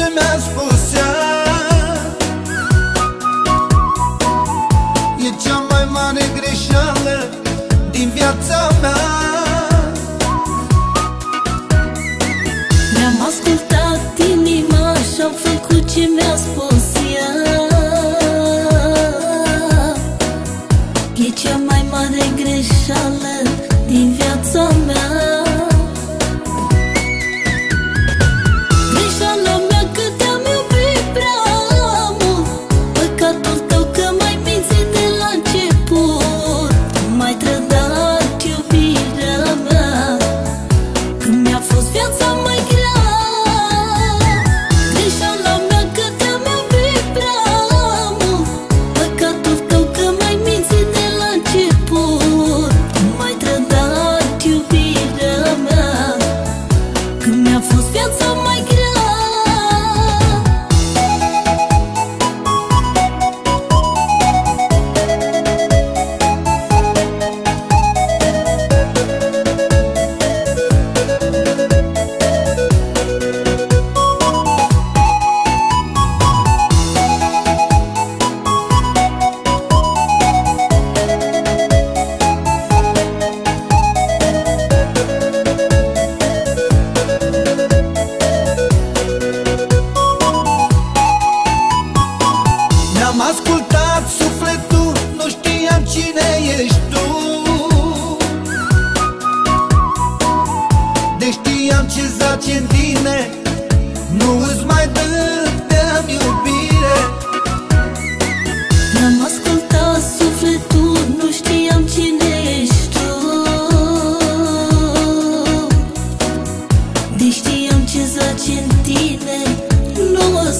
ce mi-a spus ea E cea mai mare greșeală din viața mea. Mi-am ascultat inima și-am făcut ce mi-a spus.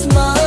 smile.